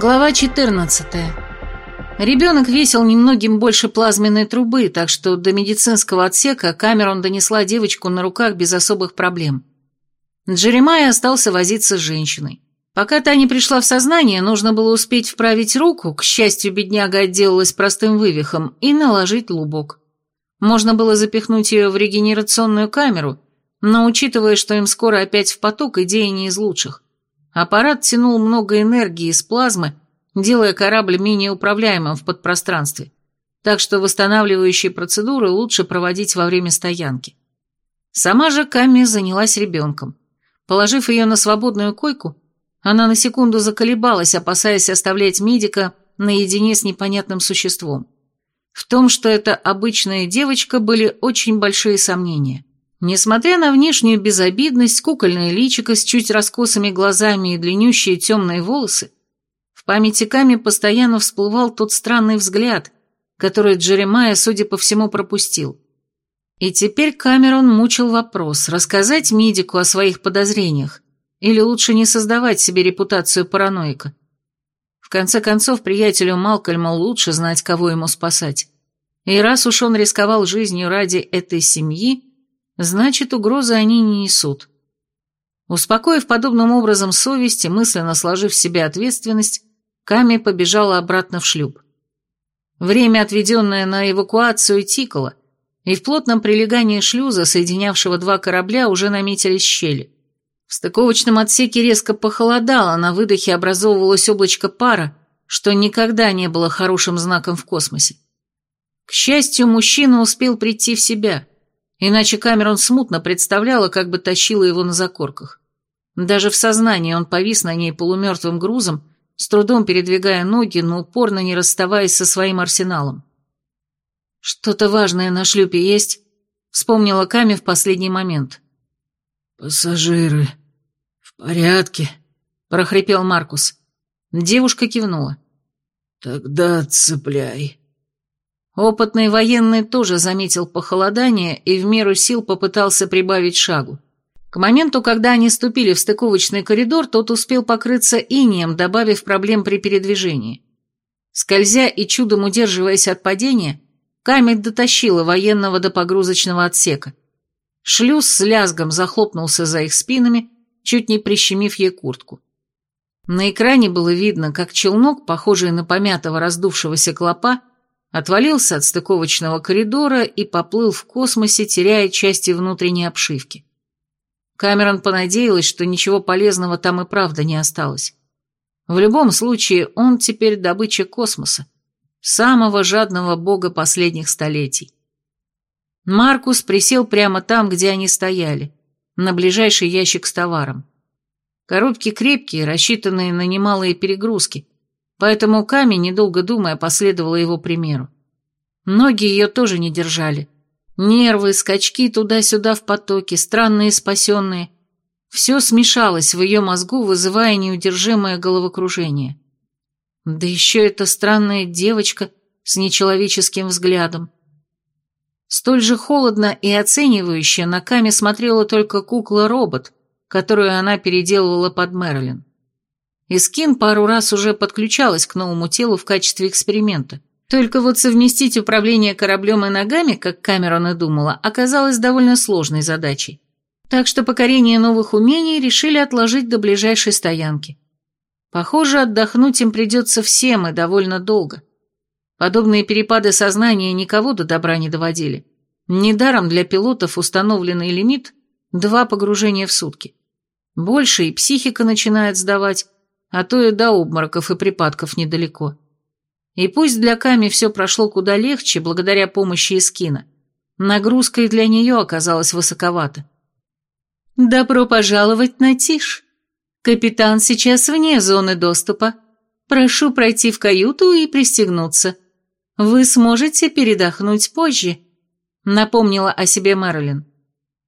Глава 14. Ребенок весил немногим больше плазменной трубы, так что до медицинского отсека Камерон донесла девочку на руках без особых проблем. Джеремай остался возиться с женщиной. Пока та не пришла в сознание, нужно было успеть вправить руку, к счастью, бедняга отделалась простым вывихом, и наложить лубок. Можно было запихнуть ее в регенерационную камеру, но учитывая, что им скоро опять в поток, идея не из лучших. Аппарат тянул много энергии из плазмы, делая корабль менее управляемым в подпространстве, так что восстанавливающие процедуры лучше проводить во время стоянки. Сама же Ками занялась ребенком. Положив ее на свободную койку, она на секунду заколебалась, опасаясь оставлять медика наедине с непонятным существом. В том, что это обычная девочка, были очень большие сомнения. Несмотря на внешнюю безобидность, кукольное личико с чуть раскосыми глазами и длиннющие темные волосы, в памяти Ками постоянно всплывал тот странный взгляд, который Джеремайя, судя по всему, пропустил. И теперь Камерон мучил вопрос, рассказать медику о своих подозрениях, или лучше не создавать себе репутацию параноика. В конце концов, приятелю Малкольма лучше знать, кого ему спасать. И раз уж он рисковал жизнью ради этой семьи, значит, угрозы они не несут. Успокоив подобным образом совесть и мысленно сложив в себе ответственность, Ками побежала обратно в шлюп. Время, отведенное на эвакуацию, тикало, и в плотном прилегании шлюза, соединявшего два корабля, уже наметились щели. В стыковочном отсеке резко похолодало, на выдохе образовывалось облачко пара, что никогда не было хорошим знаком в космосе. К счастью, мужчина успел прийти в себя – Иначе Камерон смутно представляла, как бы тащила его на закорках. Даже в сознании он повис на ней полумертвым грузом, с трудом передвигая ноги, но упорно не расставаясь со своим арсеналом. «Что-то важное на шлюпе есть?» — вспомнила Ками в последний момент. «Пассажиры в порядке?» — прохрипел Маркус. Девушка кивнула. «Тогда цепляй». Опытный военный тоже заметил похолодание и в меру сил попытался прибавить шагу. К моменту, когда они ступили в стыковочный коридор, тот успел покрыться инием, добавив проблем при передвижении. Скользя и чудом удерживаясь от падения, Камень дотащила военного до погрузочного отсека. Шлюз с лязгом захлопнулся за их спинами, чуть не прищемив ей куртку. На экране было видно, как челнок, похожий на помятого раздувшегося клопа, отвалился от стыковочного коридора и поплыл в космосе, теряя части внутренней обшивки. Камерон понадеялась, что ничего полезного там и правда не осталось. В любом случае, он теперь добыча космоса, самого жадного бога последних столетий. Маркус присел прямо там, где они стояли, на ближайший ящик с товаром. Коробки крепкие, рассчитанные на немалые перегрузки, Поэтому камень, недолго думая, последовала его примеру. Ноги ее тоже не держали. Нервы, скачки туда-сюда в потоке, странные спасенные. Все смешалось в ее мозгу, вызывая неудержимое головокружение. Да еще эта странная девочка с нечеловеческим взглядом. Столь же холодно и оценивающе на Каме смотрела только кукла-робот, которую она переделывала под Мэрилин. Искин пару раз уже подключалась к новому телу в качестве эксперимента. Только вот совместить управление кораблем и ногами, как Камерон и думала, оказалось довольно сложной задачей. Так что покорение новых умений решили отложить до ближайшей стоянки. Похоже, отдохнуть им придется всем и довольно долго. Подобные перепады сознания никого до добра не доводили. Недаром для пилотов установленный лимит – два погружения в сутки. Больше и психика начинает сдавать, а то и до обмороков и припадков недалеко. И пусть для Ками все прошло куда легче, благодаря помощи Искина, нагрузка и для нее оказалась высоковата. «Добро пожаловать на Тиш. Капитан сейчас вне зоны доступа. Прошу пройти в каюту и пристегнуться. Вы сможете передохнуть позже», — напомнила о себе Мэрилин.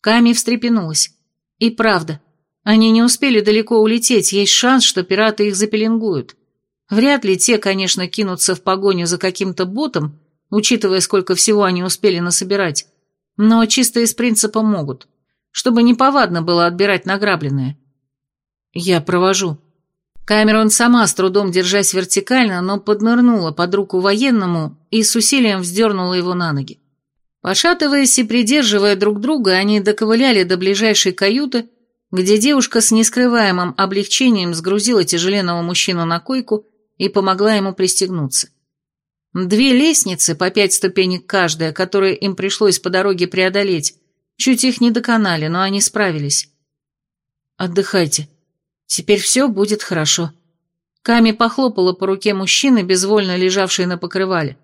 Ками встрепенулась. «И правда, они не успели далеко улететь, есть шанс, что пираты их запеленгуют. Вряд ли те, конечно, кинутся в погоню за каким-то ботом, учитывая, сколько всего они успели насобирать, но чисто из принципа могут, чтобы неповадно было отбирать награбленное. Я провожу. Камерон сама с трудом держась вертикально, но поднырнула под руку военному и с усилием вздернула его на ноги. Пошатываясь и придерживая друг друга, они доковыляли до ближайшей каюты, где девушка с нескрываемым облегчением сгрузила тяжеленного мужчину на койку и помогла ему пристегнуться. Две лестницы, по пять ступенек каждая, которые им пришлось по дороге преодолеть, чуть их не доконали, но они справились. «Отдыхайте», Теперь все будет хорошо. Ками похлопала по руке мужчины, безвольно лежавшей на покрывале,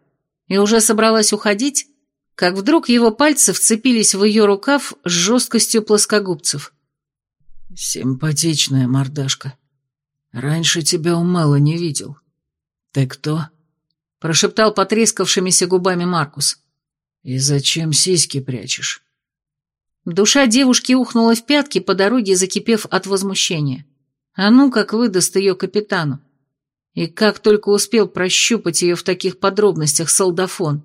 и уже собралась уходить, как вдруг его пальцы вцепились в ее рукав с жесткостью плоскогубцев. «Симпатичная мордашка. Раньше тебя у Мэла не видел. Ты кто?» прошептал потрескавшимися губами Маркус. «И зачем сиськи прячешь?» Душа девушки ухнула в пятки по дороге, закипев от возмущения. А ну, как выдаст ее капитану. И как только успел прощупать ее в таких подробностях солдафон.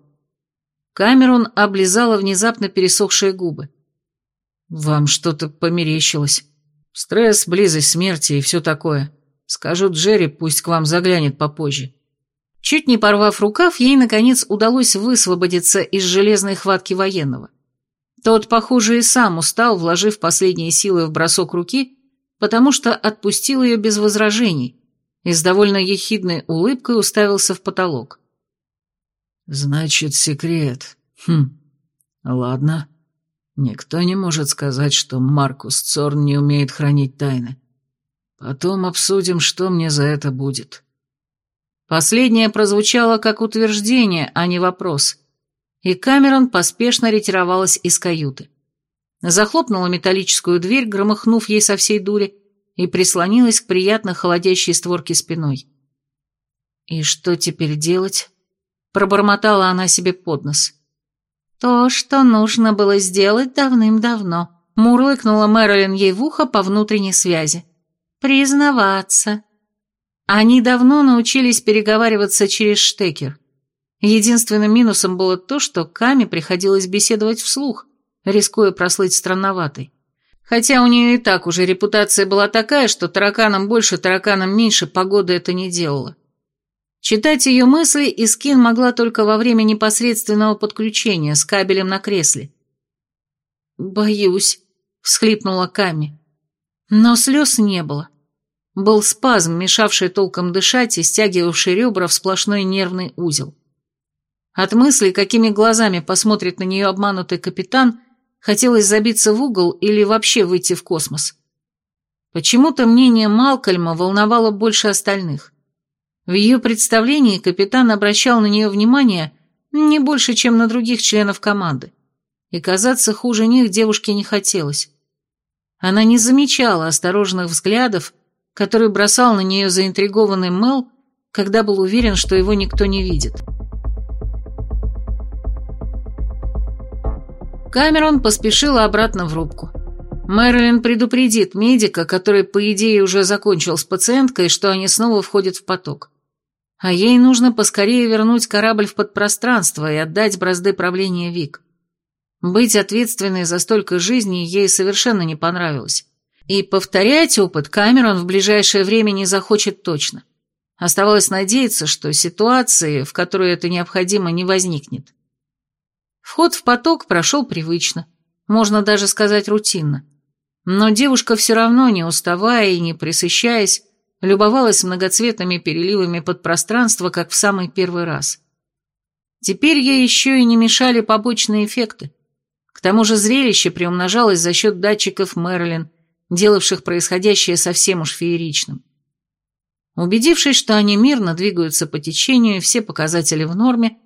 Камерон облизала внезапно пересохшие губы. «Вам что-то померещилось. Стресс, близость смерти и все такое. Скажу Джерри, пусть к вам заглянет попозже». Чуть не порвав рукав, ей, наконец, удалось высвободиться из железной хватки военного. Тот, похоже, и сам устал, вложив последние силы в бросок руки, потому что отпустил ее без возражений и с довольно ехидной улыбкой уставился в потолок. «Значит, секрет. Хм. Ладно. Никто не может сказать, что Маркус Цорн не умеет хранить тайны. Потом обсудим, что мне за это будет». Последнее прозвучало как утверждение, а не вопрос, и Камерон поспешно ретировалась из каюты захлопнула металлическую дверь, громыхнув ей со всей дури, и прислонилась к приятно холодящей створке спиной. «И что теперь делать?» — пробормотала она себе под нос. «То, что нужно было сделать давным-давно», — мурлыкнула Мэрилин ей в ухо по внутренней связи. «Признаваться». Они давно научились переговариваться через штекер. Единственным минусом было то, что Каме приходилось беседовать вслух, рискуя прослыть странноватой. Хотя у нее и так уже репутация была такая, что тараканам больше, тараканам меньше погода это не делала. Читать ее мысли Искин могла только во время непосредственного подключения с кабелем на кресле. «Боюсь», — всхлипнула Ками. Но слез не было. Был спазм, мешавший толком дышать и стягивавший ребра в сплошной нервный узел. От мысли, какими глазами посмотрит на нее обманутый капитан, Хотелось забиться в угол или вообще выйти в космос. Почему-то мнение Малкольма волновало больше остальных. В ее представлении капитан обращал на нее внимание не больше, чем на других членов команды, и казаться хуже них девушке не хотелось. Она не замечала осторожных взглядов, которые бросал на нее заинтригованный Мел, когда был уверен, что его никто не видит. Камерон поспешила обратно в рубку. Мэрилин предупредит медика, который, по идее, уже закончил с пациенткой, что они снова входят в поток. А ей нужно поскорее вернуть корабль в подпространство и отдать бразды правления Вик. Быть ответственной за столько жизней ей совершенно не понравилось. И повторять опыт Камерон в ближайшее время не захочет точно. Оставалось надеяться, что ситуации, в которой это необходимо, не возникнет. Вход в поток прошел привычно, можно даже сказать рутинно. Но девушка все равно, не уставая и не присыщаясь, любовалась многоцветными переливами подпространства, как в самый первый раз. Теперь ей еще и не мешали побочные эффекты. К тому же зрелище приумножалось за счет датчиков Мерлин, делавших происходящее совсем уж фееричным. Убедившись, что они мирно двигаются по течению и все показатели в норме,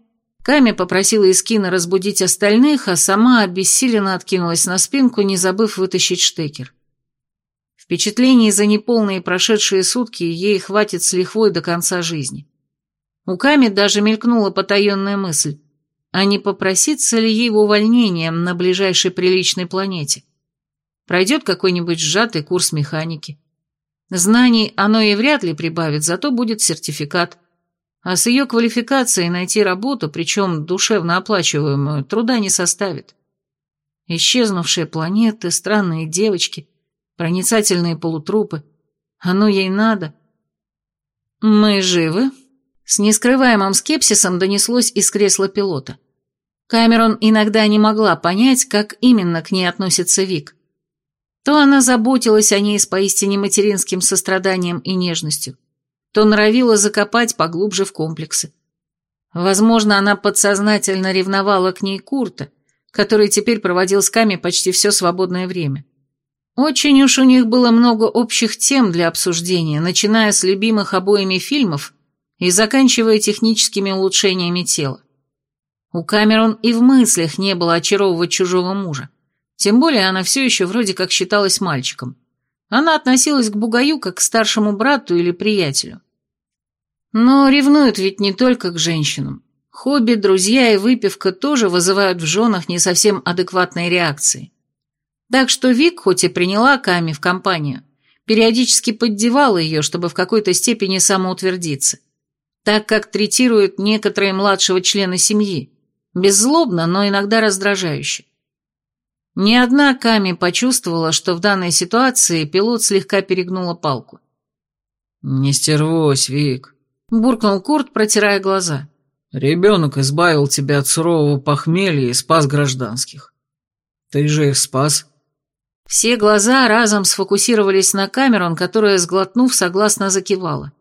Ками попросила Искина разбудить остальных, а сама обессиленно откинулась на спинку, не забыв вытащить штекер. Впечатлений за неполные прошедшие сутки ей хватит с лихвой до конца жизни. У Ками даже мелькнула потаенная мысль, а не попроситься ли ей в увольнение на ближайшей приличной планете. Пройдет какой-нибудь сжатый курс механики. Знаний оно и вряд ли прибавит, зато будет сертификат – а с ее квалификацией найти работу, причем душевно оплачиваемую, труда не составит. Исчезнувшие планеты, странные девочки, проницательные полутрупы. Оно ей надо. «Мы живы?» С нескрываемым скепсисом донеслось из кресла пилота. Камерон иногда не могла понять, как именно к ней относится Вик. То она заботилась о ней с поистине материнским состраданием и нежностью, то норовила закопать поглубже в комплексы. Возможно, она подсознательно ревновала к ней Курта, который теперь проводил с Ками почти все свободное время. Очень уж у них было много общих тем для обсуждения, начиная с любимых обоими фильмов и заканчивая техническими улучшениями тела. У Камерон и в мыслях не было очаровывать чужого мужа. Тем более она все еще вроде как считалась мальчиком. Она относилась к Бугаю как к старшему брату или приятелю. Но ревнуют ведь не только к женщинам. Хобби, друзья и выпивка тоже вызывают в женах не совсем адекватные реакции. Так что Вик, хоть и приняла Ками в компанию, периодически поддевала ее, чтобы в какой-то степени самоутвердиться. Так как третируют некоторые младшего члена семьи. Беззлобно, но иногда раздражающе. Ни одна Ками почувствовала, что в данной ситуации пилот слегка перегнула палку. «Не стервось, Вик», — буркнул Курт, протирая глаза. «Ребенок избавил тебя от сурового похмелья и спас гражданских. Ты же их спас». Все глаза разом сфокусировались на Камерон, которая, сглотнув, согласно закивала.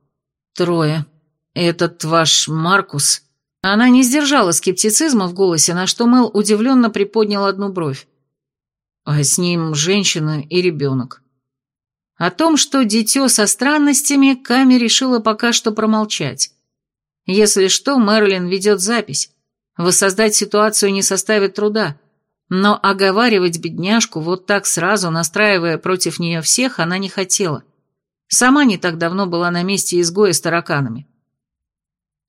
«Трое. Этот ваш Маркус...» Она не сдержала скептицизма в голосе, на что Мэл удивленно приподнял одну бровь. А с ним женщина и ребенок. О том, что дитё со странностями, Ками решила пока что промолчать. Если что, Мэрилин ведет запись. Воссоздать ситуацию не составит труда. Но оговаривать бедняжку вот так сразу, настраивая против нее всех, она не хотела. Сама не так давно была на месте изгоя с тараканами.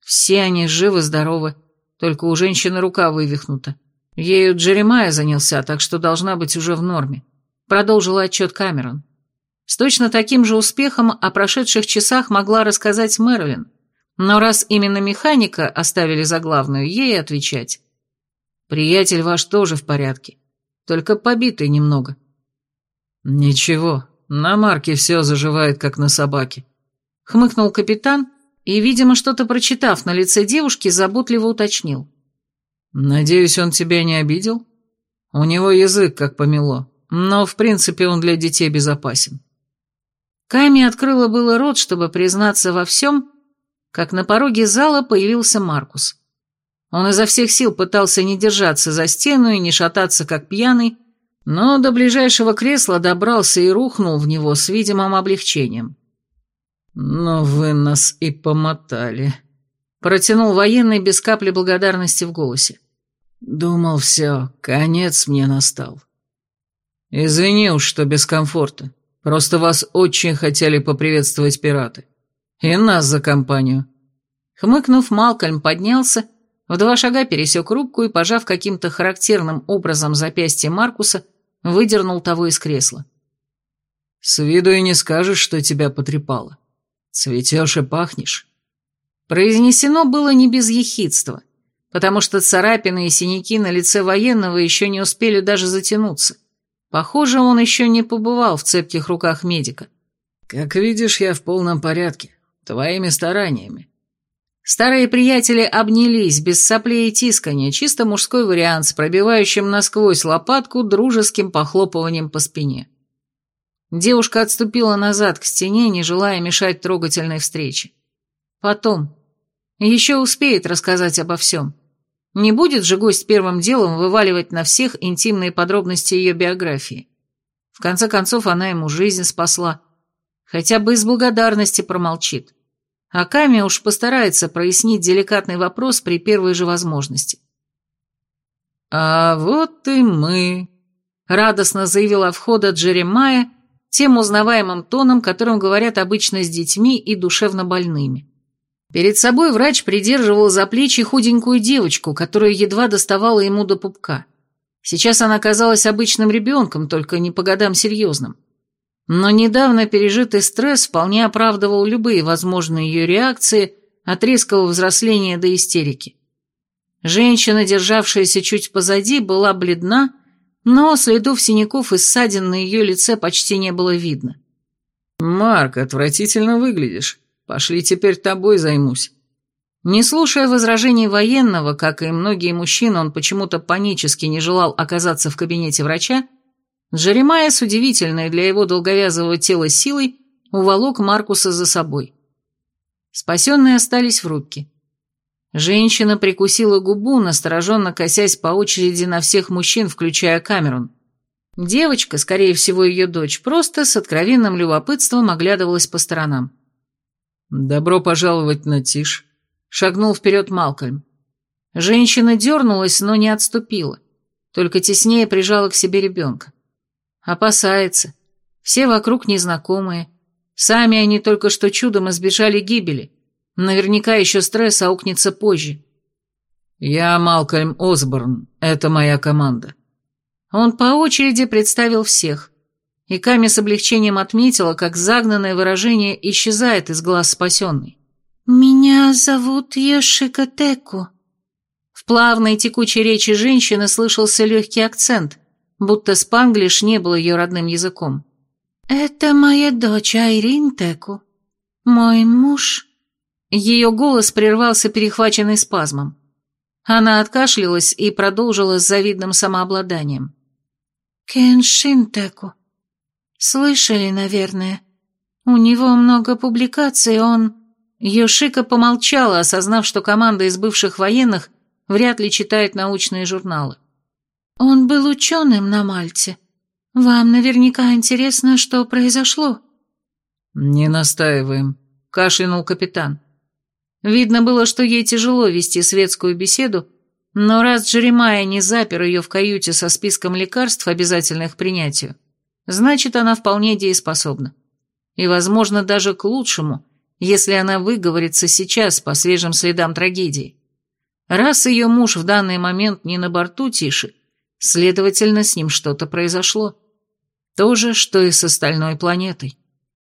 Все они живы-здоровы, только у женщины рука вывихнута. Ею Джеремайя занялся, так что должна быть уже в норме. Продолжила отчет Камерон. С точно таким же успехом о прошедших часах могла рассказать Мэрилин, но раз именно механика оставили за главную, ей отвечать. Приятель ваш тоже в порядке, только побитый немного. Ничего, на марке все заживает, как на собаке. Хмыкнул капитан и, видимо, что-то прочитав на лице девушки, заботливо уточнил. Надеюсь, он тебя не обидел? У него язык как помело, но, в принципе, он для детей безопасен. Ками открыла было рот, чтобы признаться во всем, как на пороге зала появился Маркус. Он изо всех сил пытался не держаться за стену и не шататься, как пьяный, но до ближайшего кресла добрался и рухнул в него с видимым облегчением. «Но вы нас и помотали», — протянул военный без капли благодарности в голосе. «Думал, все, конец мне настал. Извини уж, что без комфорта. Просто вас очень хотели поприветствовать пираты. И нас за компанию». Хмыкнув, Малкольм поднялся в два шага пересек рубку и, пожав каким-то характерным образом запястье Маркуса, выдернул того из кресла. «С виду и не скажешь, что тебя потрепало. Цветешь и пахнешь». Произнесено было не без ехидства, потому что царапины и синяки на лице военного еще не успели даже затянуться. Похоже, он еще не побывал в цепких руках медика. «Как видишь, я в полном порядке. Твоими стараниями. Старые приятели обнялись, без соплей и тискания, чисто мужской вариант с пробивающим насквозь лопатку дружеским похлопыванием по спине. Девушка отступила назад к стене, не желая мешать трогательной встрече. Потом. Еще успеет рассказать обо всем. Не будет же гость первым делом вываливать на всех интимные подробности ее биографии. В конце концов, она ему жизнь спасла. Хотя бы из благодарности промолчит. А Ками уж постарается прояснить деликатный вопрос при первой же возможности. «А вот и мы», — радостно заявила входа Джеремая тем узнаваемым тоном, которым говорят обычно с детьми и душевно больными. Перед собой врач придерживал за плечи худенькую девочку, которая едва доставала ему до пупка. Сейчас она казалась обычным ребенком, только не по годам серьезным. Но недавно пережитый стресс вполне оправдывал любые возможные ее реакции от резкого взросления до истерики. Женщина, державшаяся чуть позади, была бледна, но следов синяков и ссадин на ее лице почти не было видно. «Марк, отвратительно выглядишь», Пошли теперь тобой займусь». Не слушая возражений военного, как и многие мужчины, он почему-то панически не желал оказаться в кабинете врача, Джеремайя с удивительной для его долговязого тела силой уволок Маркуса за собой. Спасенные остались в рубке. Женщина прикусила губу, настороженно косясь по очереди на всех мужчин, включая Камерун. Девочка, скорее всего ее дочь, просто с откровенным любопытством оглядывалась по сторонам. «Добро пожаловать на Тишь», — шагнул вперед Малкольм. Женщина дернулась, но не отступила, только теснее прижала к себе ребенка. Опасается. Все вокруг незнакомые. Сами они только что чудом избежали гибели. Наверняка еще стресс аукнется позже. «Я Малкольм Осборн, это моя команда». Он по очереди представил всех, и Ками с облегчением отметила, как загнанное выражение исчезает из глаз спасенной. «Меня зовут Йошика Теку». В плавной текучей речи женщины слышался легкий акцент, будто спанглиш не был ее родным языком. «Это моя дочь Айрин Теку. Мой муж...» Ее голос прервался перехваченный спазмом. Она откашлялась и продолжила с завидным самообладанием. «Кеншин Теку. Слышали, наверное. У него много публикаций, он...» Йошика помолчала, осознав, что команда из бывших военных вряд ли читает научные журналы. Он был ученым на Мальте. Вам наверняка интересно, что произошло. Не настаиваем, кашлянул капитан. Видно было, что ей тяжело вести светскую беседу, но раз Джеремайя не запер ее в каюте со списком лекарств, обязательных к принятию, значит, она вполне дееспособна. И, возможно, даже к лучшему, если она выговорится сейчас по свежим следам трагедии. Раз ее муж в данный момент не на борту Тиши, Следовательно, с ним что-то произошло. То же, что и с остальной планетой.